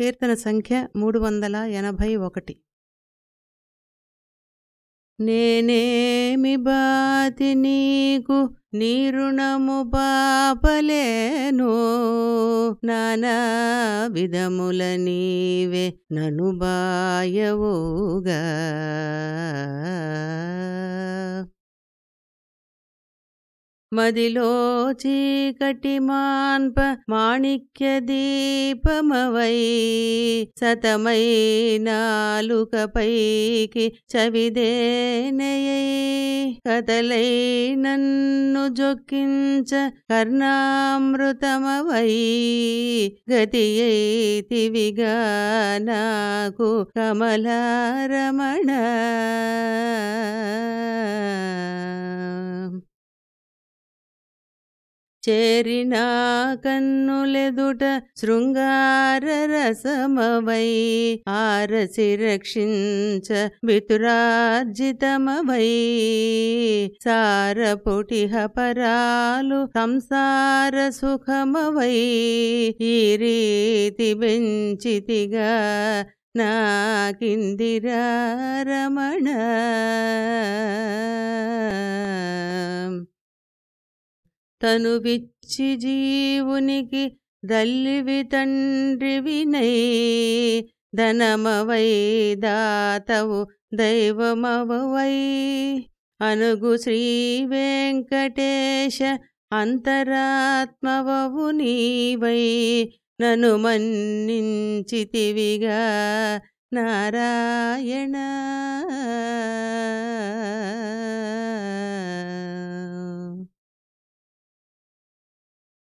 కీర్తన సంఖ్య మూడు వందల ఎనభై ఒకటి. నేనేమి బాతి నీకు నీ రుణము బాపలేను నానా విధముల నీవే నను బాయవుగా. మదిలో చీకటి మాన్ప మాణిక్య దీపమవై సతమై నాలుకపైకి చవిదేనయై. కదలై నన్ను జొక్కించ కర్ణామృతమవై. గతియైతివిగా నాకు కమలారమణ. చేరిన కన్నులెదుట శృంగార రసమవై ఆరసి రక్షించ వితురార్జితమవై. సారపుటిహ పరాలు సంసార సుఖమవై ఈ రీతి బెంచితిగా నాకిందిరా రమణ తనువిచ్చి జీవునికి దల్లివి తండ్రివినై ధనమవై దాతవు దైవమవై. అనుగు శ్రీ వెంకటేశ అంతరాత్మవవు నీవై. నను మన్నించితివిగా నారాయణ.